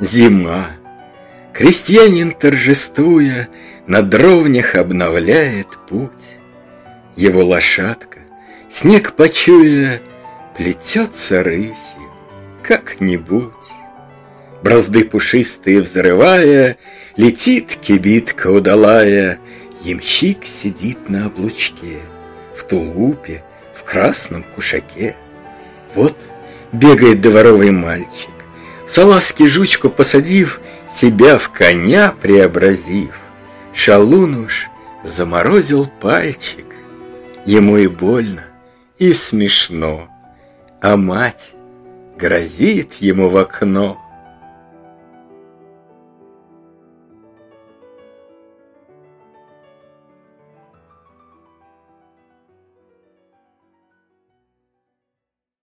Зима. Крестьянин, торжествуя, На дровнях обновляет путь. Его лошадка, снег почуя, Плетется рысью как-нибудь. Бразды пушистые взрывая, Летит кибитка удалая, Ямщик сидит на облучке, В тулупе, в красном кушаке. Вот бегает дворовый мальчик, Салазки жучку посадив, Себя в коня преобразив. Шалун уж заморозил пальчик, Ему и больно, и смешно, А мать грозит ему в окно —